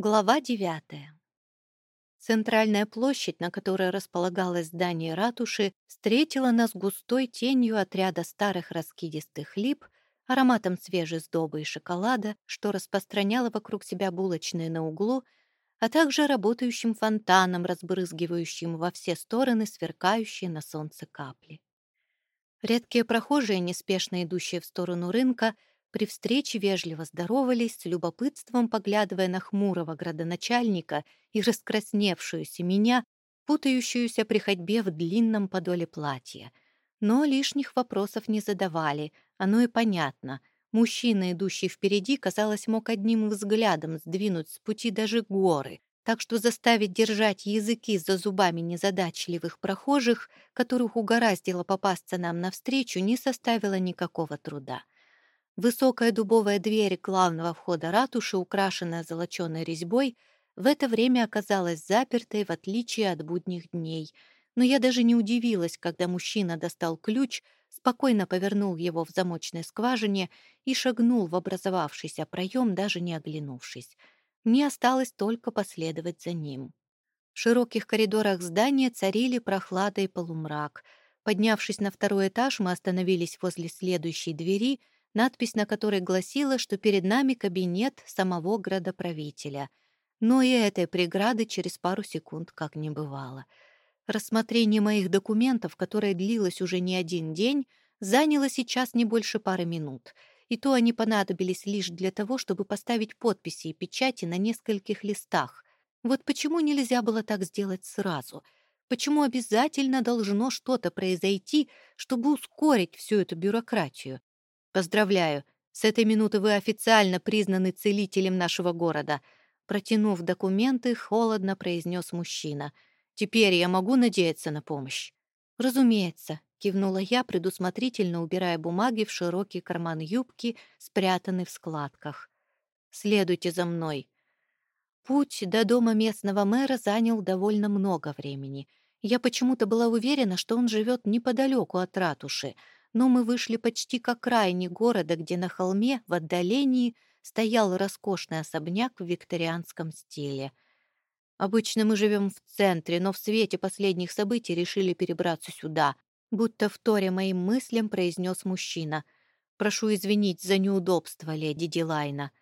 Глава девятая. Центральная площадь, на которой располагалось здание ратуши, встретила нас густой тенью отряда старых раскидистых лип, ароматом свежей сдобы и шоколада, что распространяло вокруг себя булочные на углу, а также работающим фонтаном, разбрызгивающим во все стороны сверкающие на солнце капли. Редкие прохожие, неспешно идущие в сторону рынка, при встрече вежливо здоровались, с любопытством поглядывая на хмурого градоначальника и раскрасневшуюся меня, путающуюся при ходьбе в длинном подоле платья. Но лишних вопросов не задавали, оно и понятно. Мужчина, идущий впереди, казалось, мог одним взглядом сдвинуть с пути даже горы, так что заставить держать языки за зубами незадачливых прохожих, которых угораздило попасться нам навстречу, не составило никакого труда. Высокая дубовая дверь главного входа ратуши, украшенная золоченой резьбой, в это время оказалась запертой, в отличие от будних дней. Но я даже не удивилась, когда мужчина достал ключ, спокойно повернул его в замочной скважине и шагнул в образовавшийся проем, даже не оглянувшись. Мне осталось только последовать за ним. В широких коридорах здания царили прохлада и полумрак. Поднявшись на второй этаж, мы остановились возле следующей двери — надпись на которой гласила, что перед нами кабинет самого градоправителя. Но и этой преграды через пару секунд как не бывало. Рассмотрение моих документов, которое длилось уже не один день, заняло сейчас не больше пары минут. И то они понадобились лишь для того, чтобы поставить подписи и печати на нескольких листах. Вот почему нельзя было так сделать сразу — Почему обязательно должно что-то произойти, чтобы ускорить всю эту бюрократию? Поздравляю, с этой минуты вы официально признаны целителем нашего города. Протянув документы, холодно произнес мужчина. Теперь я могу надеяться на помощь? Разумеется, кивнула я, предусмотрительно убирая бумаги в широкий карман юбки, спрятанный в складках. Следуйте за мной. Путь до дома местного мэра занял довольно много времени. Я почему-то была уверена, что он живет неподалеку от ратуши — но мы вышли почти к окраине города, где на холме в отдалении стоял роскошный особняк в викторианском стиле. Обычно мы живем в центре, но в свете последних событий решили перебраться сюда, будто в торе моим мыслям произнес мужчина. «Прошу извинить за неудобство, леди Дилайна».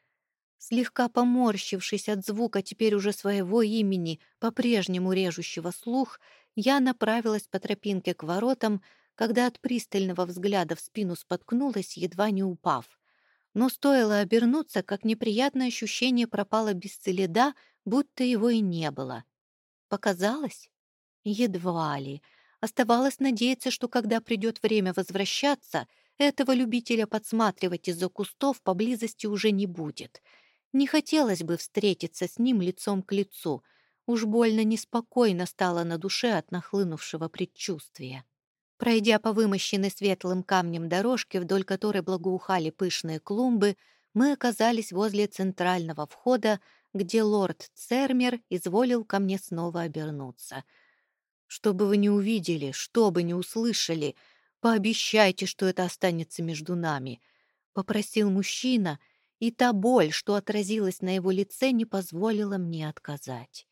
Слегка поморщившись от звука теперь уже своего имени, по-прежнему режущего слух, я направилась по тропинке к воротам, когда от пристального взгляда в спину споткнулась, едва не упав. Но стоило обернуться, как неприятное ощущение пропало без следа, будто его и не было. Показалось? Едва ли. Оставалось надеяться, что когда придет время возвращаться, этого любителя подсматривать из-за кустов поблизости уже не будет. Не хотелось бы встретиться с ним лицом к лицу. Уж больно неспокойно стало на душе от нахлынувшего предчувствия. Пройдя по вымощенной светлым камнем дорожке, вдоль которой благоухали пышные клумбы, мы оказались возле центрального входа, где лорд Цермер изволил ко мне снова обернуться. «Что бы вы ни увидели, что бы ни услышали, пообещайте, что это останется между нами», — попросил мужчина, и та боль, что отразилась на его лице, не позволила мне отказать.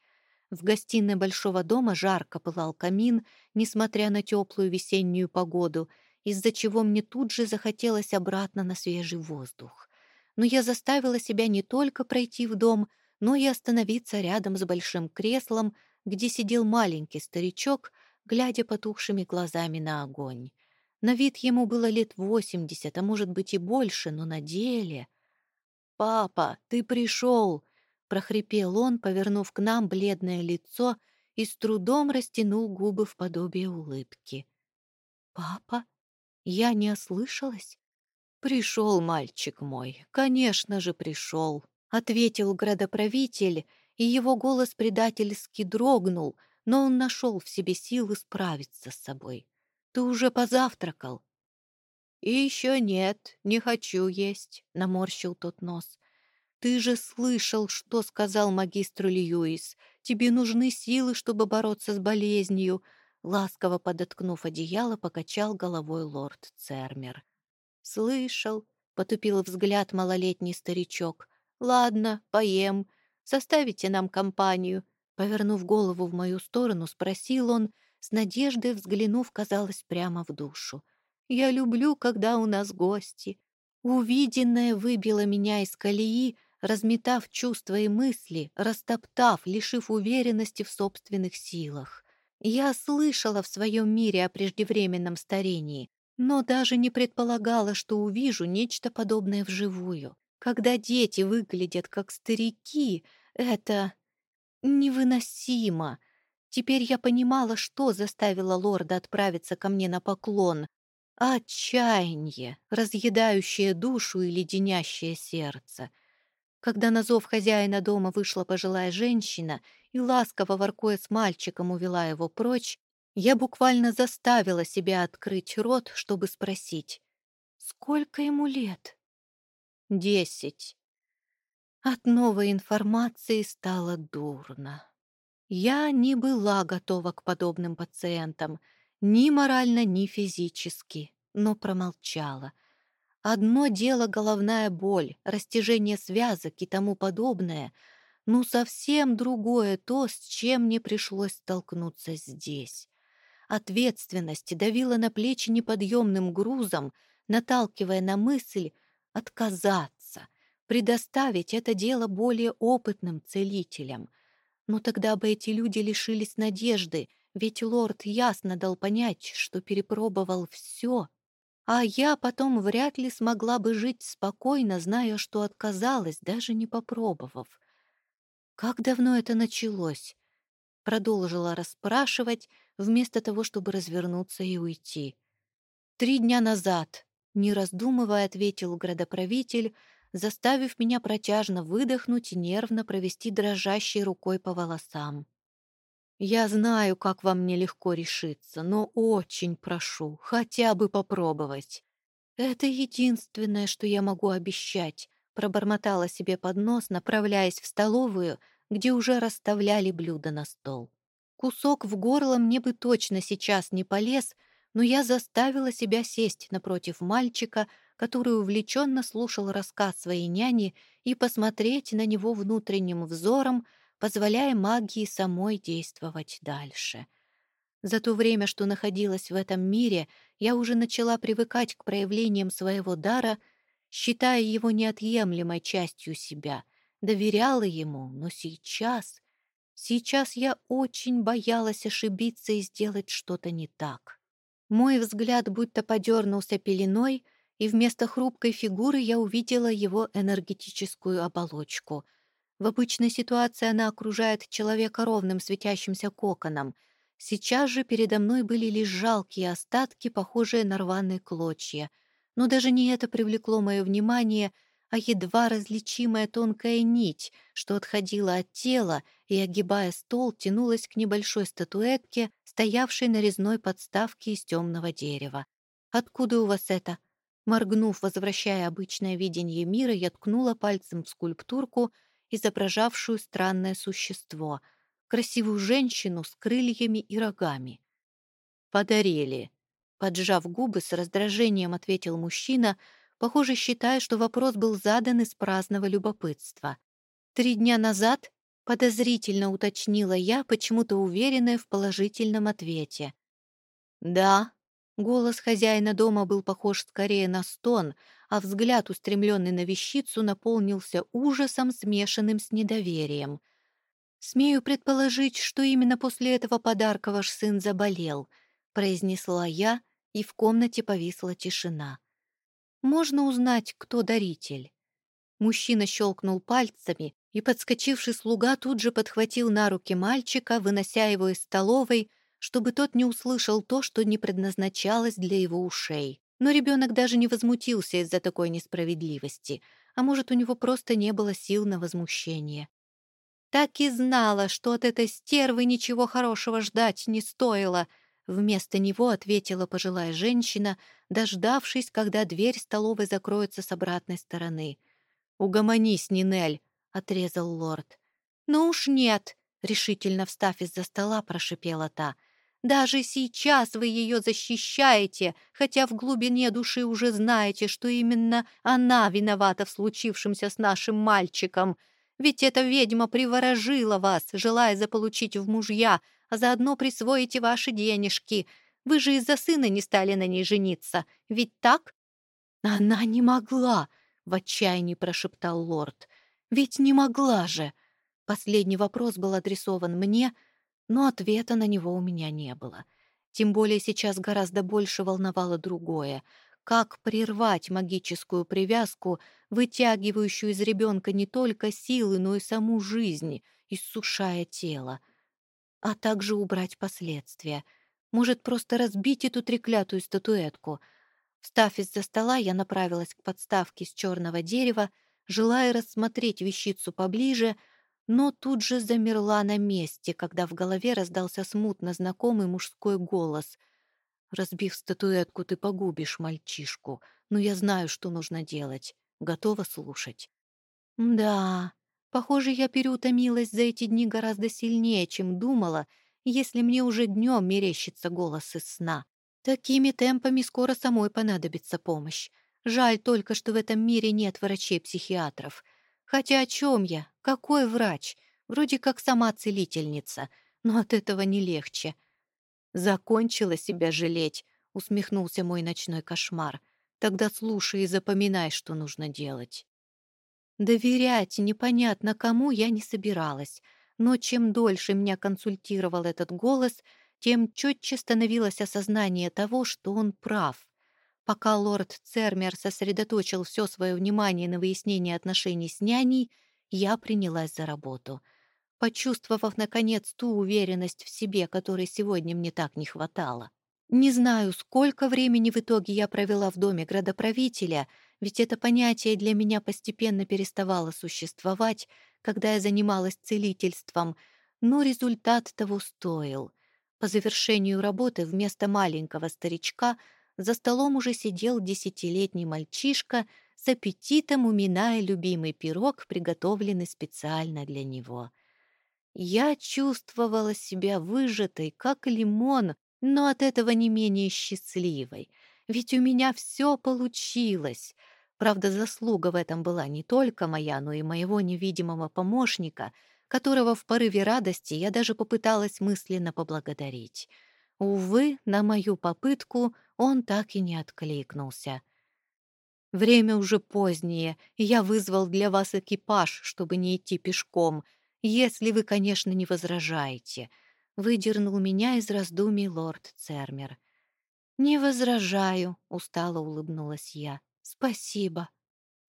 В гостиной большого дома жарко пылал камин, несмотря на теплую весеннюю погоду, из-за чего мне тут же захотелось обратно на свежий воздух. Но я заставила себя не только пройти в дом, но и остановиться рядом с большим креслом, где сидел маленький старичок, глядя потухшими глазами на огонь. На вид ему было лет восемьдесят, а может быть и больше, но на деле... «Папа, ты пришел!» Прохрипел он, повернув к нам бледное лицо и с трудом растянул губы в подобие улыбки. «Папа? Я не ослышалась?» «Пришел мальчик мой, конечно же, пришел», — ответил градоправитель, и его голос предательски дрогнул, но он нашел в себе силы справиться с собой. «Ты уже позавтракал?» «И еще нет, не хочу есть», — наморщил тот нос. Ты же слышал, что сказал магистр Льюис. Тебе нужны силы, чтобы бороться с болезнью. Ласково подоткнув одеяло, покачал головой лорд Цермер. «Слышал», — потупил взгляд малолетний старичок. «Ладно, поем. Составите нам компанию?» Повернув голову в мою сторону, спросил он, с надеждой взглянув, казалось, прямо в душу. «Я люблю, когда у нас гости». Увиденное выбило меня из колеи, разметав чувства и мысли, растоптав, лишив уверенности в собственных силах. Я слышала в своем мире о преждевременном старении, но даже не предполагала, что увижу нечто подобное вживую. Когда дети выглядят как старики, это невыносимо. Теперь я понимала, что заставило лорда отправиться ко мне на поклон. Отчаяние, разъедающее душу и леденящее сердце. Когда на зов хозяина дома вышла пожилая женщина и ласково воркуя с мальчиком увела его прочь, я буквально заставила себя открыть рот, чтобы спросить, сколько ему лет? Десять. От новой информации стало дурно. Я не была готова к подобным пациентам, ни морально, ни физически, но промолчала. Одно дело головная боль, растяжение связок и тому подобное, но совсем другое то, с чем мне пришлось столкнуться здесь. Ответственность давила на плечи неподъемным грузом, наталкивая на мысль отказаться, предоставить это дело более опытным целителям. Но тогда бы эти люди лишились надежды, ведь лорд ясно дал понять, что перепробовал все, а я потом вряд ли смогла бы жить спокойно, зная, что отказалась, даже не попробовав. Как давно это началось? Продолжила расспрашивать, вместо того, чтобы развернуться и уйти. «Три дня назад», — не раздумывая, ответил градоправитель, заставив меня протяжно выдохнуть и нервно провести дрожащей рукой по волосам. «Я знаю, как вам нелегко решиться, но очень прошу, хотя бы попробовать. Это единственное, что я могу обещать», — пробормотала себе под нос, направляясь в столовую — где уже расставляли блюда на стол. Кусок в горло мне бы точно сейчас не полез, но я заставила себя сесть напротив мальчика, который увлеченно слушал рассказ своей няни, и посмотреть на него внутренним взором, позволяя магии самой действовать дальше. За то время, что находилась в этом мире, я уже начала привыкать к проявлениям своего дара, считая его неотъемлемой частью себя — доверяла ему, но сейчас... Сейчас я очень боялась ошибиться и сделать что-то не так. Мой взгляд будто подернулся пеленой, и вместо хрупкой фигуры я увидела его энергетическую оболочку. В обычной ситуации она окружает человека ровным светящимся коконом. Сейчас же передо мной были лишь жалкие остатки, похожие на рваные клочья. Но даже не это привлекло мое внимание — а едва различимая тонкая нить, что отходила от тела и, огибая стол, тянулась к небольшой статуэтке, стоявшей на резной подставке из темного дерева. «Откуда у вас это?» Моргнув, возвращая обычное видение мира, я ткнула пальцем в скульптурку, изображавшую странное существо, красивую женщину с крыльями и рогами. «Подарили», — поджав губы, с раздражением ответил мужчина — похоже, считая, что вопрос был задан из праздного любопытства. Три дня назад подозрительно уточнила я, почему-то уверенная в положительном ответе. «Да», — голос хозяина дома был похож скорее на стон, а взгляд, устремленный на вещицу, наполнился ужасом, смешанным с недоверием. «Смею предположить, что именно после этого подарка ваш сын заболел», — произнесла я, и в комнате повисла тишина. Можно узнать, кто даритель?» Мужчина щелкнул пальцами, и подскочивший слуга тут же подхватил на руки мальчика, вынося его из столовой, чтобы тот не услышал то, что не предназначалось для его ушей. Но ребенок даже не возмутился из-за такой несправедливости, а может, у него просто не было сил на возмущение. «Так и знала, что от этой стервы ничего хорошего ждать не стоило», Вместо него ответила пожилая женщина, дождавшись, когда дверь столовой закроется с обратной стороны. «Угомонись, Нинель!» — отрезал лорд. «Ну уж нет!» — решительно встав из-за стола, прошипела та. «Даже сейчас вы ее защищаете, хотя в глубине души уже знаете, что именно она виновата в случившемся с нашим мальчиком. Ведь эта ведьма приворожила вас, желая заполучить в мужья, а заодно присвоите ваши денежки. Вы же из-за сына не стали на ней жениться, ведь так?» «Она не могла!» — в отчаянии прошептал лорд. «Ведь не могла же!» Последний вопрос был адресован мне, но ответа на него у меня не было. Тем более сейчас гораздо больше волновало другое — как прервать магическую привязку, вытягивающую из ребенка не только силы, но и саму жизнь, иссушая тело, а также убрать последствия. Может, просто разбить эту треклятую статуэтку. Встав из-за стола, я направилась к подставке с черного дерева, желая рассмотреть вещицу поближе, но тут же замерла на месте, когда в голове раздался смутно знакомый мужской голос — Разбив статуэтку, ты погубишь мальчишку, но я знаю, что нужно делать. Готова слушать?» «Да, похоже, я переутомилась за эти дни гораздо сильнее, чем думала, если мне уже днем мерещится голос из сна. Такими темпами скоро самой понадобится помощь. Жаль только, что в этом мире нет врачей-психиатров. Хотя о чем я? Какой врач? Вроде как сама целительница, но от этого не легче. «Закончила себя жалеть», — усмехнулся мой ночной кошмар. «Тогда слушай и запоминай, что нужно делать». Доверять непонятно кому я не собиралась, но чем дольше меня консультировал этот голос, тем четче становилось осознание того, что он прав. Пока лорд Цермер сосредоточил все свое внимание на выяснении отношений с няней, я принялась за работу — почувствовав, наконец, ту уверенность в себе, которой сегодня мне так не хватало. Не знаю, сколько времени в итоге я провела в доме градоправителя, ведь это понятие для меня постепенно переставало существовать, когда я занималась целительством, но результат того стоил. По завершению работы вместо маленького старичка за столом уже сидел десятилетний мальчишка с аппетитом уминая любимый пирог, приготовленный специально для него — я чувствовала себя выжатой, как лимон, но от этого не менее счастливой. Ведь у меня все получилось. Правда, заслуга в этом была не только моя, но и моего невидимого помощника, которого в порыве радости я даже попыталась мысленно поблагодарить. Увы, на мою попытку он так и не откликнулся. «Время уже позднее, и я вызвал для вас экипаж, чтобы не идти пешком», если вы, конечно, не возражаете», — выдернул меня из раздумий лорд Цермер. «Не возражаю», — устало улыбнулась я. «Спасибо».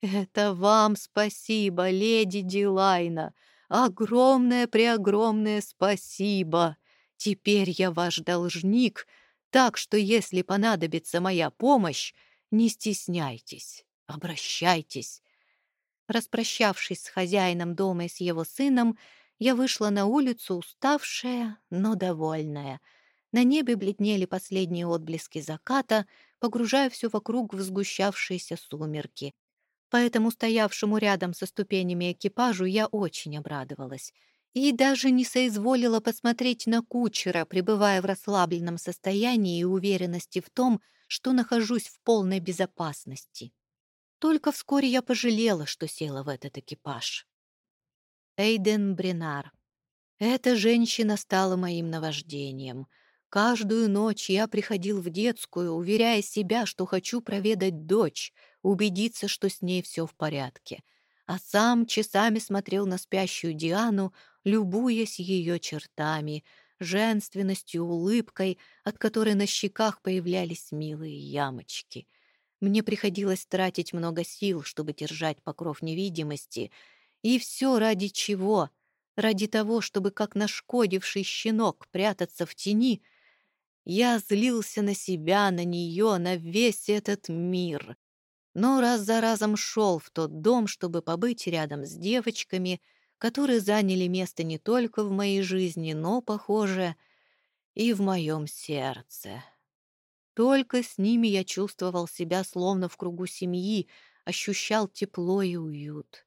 «Это вам спасибо, леди Дилайна. Огромное-преогромное спасибо. Теперь я ваш должник, так что если понадобится моя помощь, не стесняйтесь, обращайтесь. Распрощавшись с хозяином дома и с его сыном, я вышла на улицу уставшая, но довольная. На небе бледнели последние отблески заката, погружая все вокруг в сгущавшиеся сумерки. Поэтому стоявшему рядом со ступенями экипажу я очень обрадовалась и даже не соизволила посмотреть на кучера, пребывая в расслабленном состоянии и уверенности в том, что нахожусь в полной безопасности. Только вскоре я пожалела, что села в этот экипаж. Эйден Бринар. Эта женщина стала моим наваждением. Каждую ночь я приходил в детскую, уверяя себя, что хочу проведать дочь, убедиться, что с ней все в порядке. А сам часами смотрел на спящую Диану, любуясь ее чертами, женственностью, улыбкой, от которой на щеках появлялись милые ямочки — мне приходилось тратить много сил, чтобы держать покров невидимости. И все ради чего? Ради того, чтобы, как нашкодивший щенок, прятаться в тени. Я злился на себя, на нее, на весь этот мир. Но раз за разом шел в тот дом, чтобы побыть рядом с девочками, которые заняли место не только в моей жизни, но, похоже, и в моем сердце. Только с ними я чувствовал себя словно в кругу семьи, ощущал тепло и уют.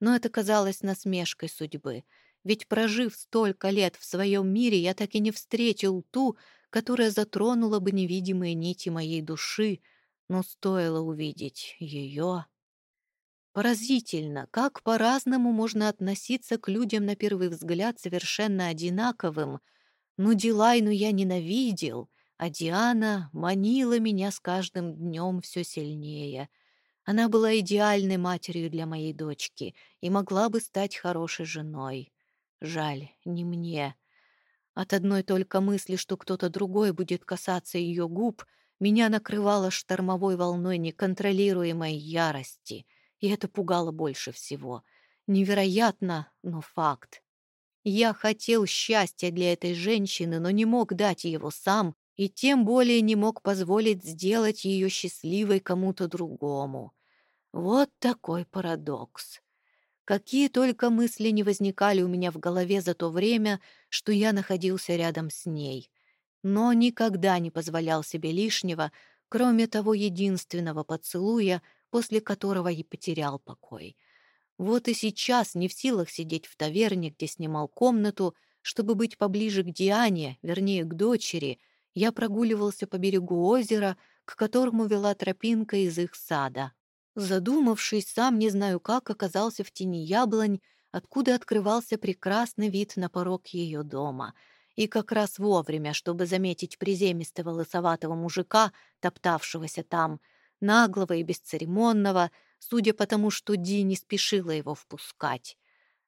Но это казалось насмешкой судьбы, ведь, прожив столько лет в своем мире, я так и не встретил ту, которая затронула бы невидимые нити моей души, но стоило увидеть ее. Поразительно, как по-разному можно относиться к людям на первый взгляд совершенно одинаковым. Но Дилайну я ненавидел, а Диана манила меня с каждым днем все сильнее. Она была идеальной матерью для моей дочки и могла бы стать хорошей женой. Жаль, не мне. От одной только мысли, что кто-то другой будет касаться ее губ, меня накрывало штормовой волной неконтролируемой ярости — и это пугало больше всего. Невероятно, но факт. Я хотел счастья для этой женщины, но не мог дать его сам, и тем более не мог позволить сделать ее счастливой кому-то другому. Вот такой парадокс. Какие только мысли не возникали у меня в голове за то время, что я находился рядом с ней. Но никогда не позволял себе лишнего, кроме того единственного поцелуя, после которого и потерял покой. Вот и сейчас не в силах сидеть в таверне, где снимал комнату, чтобы быть поближе к Диане, вернее, к дочери, я прогуливался по берегу озера, к которому вела тропинка из их сада. Задумавшись, сам не знаю как, оказался в тени яблонь, откуда открывался прекрасный вид на порог ее дома. И как раз вовремя, чтобы заметить приземистого лысоватого мужика, топтавшегося там, наглого и бесцеремонного, судя по тому, что Ди не спешила его впускать.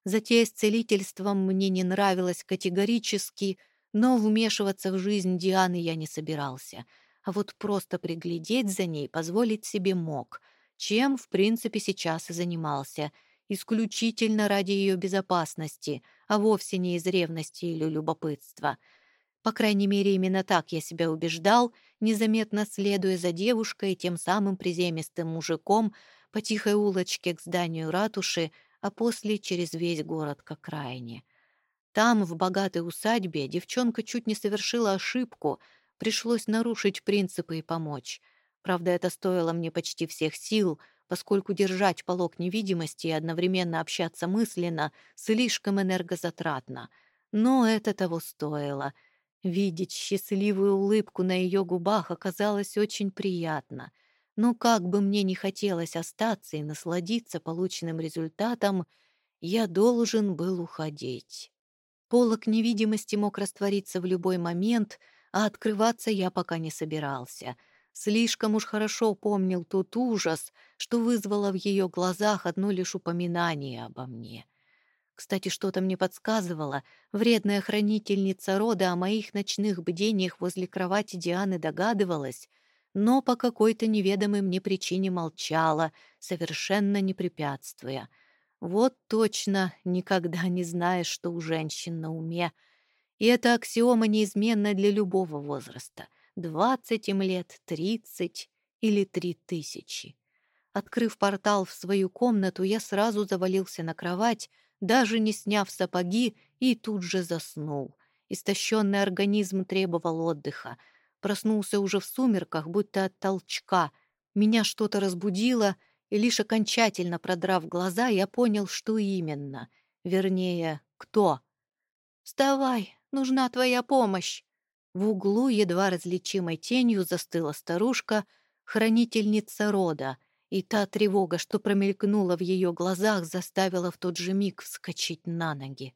Затея с целительством мне не нравилась категорически, но вмешиваться в жизнь Дианы я не собирался, а вот просто приглядеть за ней позволить себе мог, чем, в принципе, сейчас и занимался, исключительно ради ее безопасности, а вовсе не из ревности или любопытства — по крайней мере, именно так я себя убеждал, незаметно следуя за девушкой и тем самым приземистым мужиком по тихой улочке к зданию ратуши, а после через весь город к окраине. Там, в богатой усадьбе, девчонка чуть не совершила ошибку, пришлось нарушить принципы и помочь. Правда, это стоило мне почти всех сил, поскольку держать полог невидимости и одновременно общаться мысленно слишком энергозатратно. Но это того стоило — Видеть счастливую улыбку на ее губах оказалось очень приятно. Но как бы мне ни хотелось остаться и насладиться полученным результатом, я должен был уходить. Полок невидимости мог раствориться в любой момент, а открываться я пока не собирался. Слишком уж хорошо помнил тот ужас, что вызвало в ее глазах одно лишь упоминание обо мне. Кстати, что-то мне подсказывало, вредная хранительница рода о моих ночных бдениях возле кровати Дианы догадывалась, но по какой-то неведомой мне причине молчала, совершенно не препятствуя. Вот точно никогда не знаешь, что у женщин на уме. И эта аксиома неизменна для любого возраста — двадцать им лет, тридцать или три тысячи. Открыв портал в свою комнату, я сразу завалился на кровать, даже не сняв сапоги, и тут же заснул. Истощенный организм требовал отдыха. Проснулся уже в сумерках, будто от толчка. Меня что-то разбудило, и лишь окончательно продрав глаза, я понял, что именно. Вернее, кто. «Вставай, нужна твоя помощь!» В углу едва различимой тенью застыла старушка, хранительница рода — и та тревога, что промелькнула в ее глазах, заставила в тот же миг вскочить на ноги.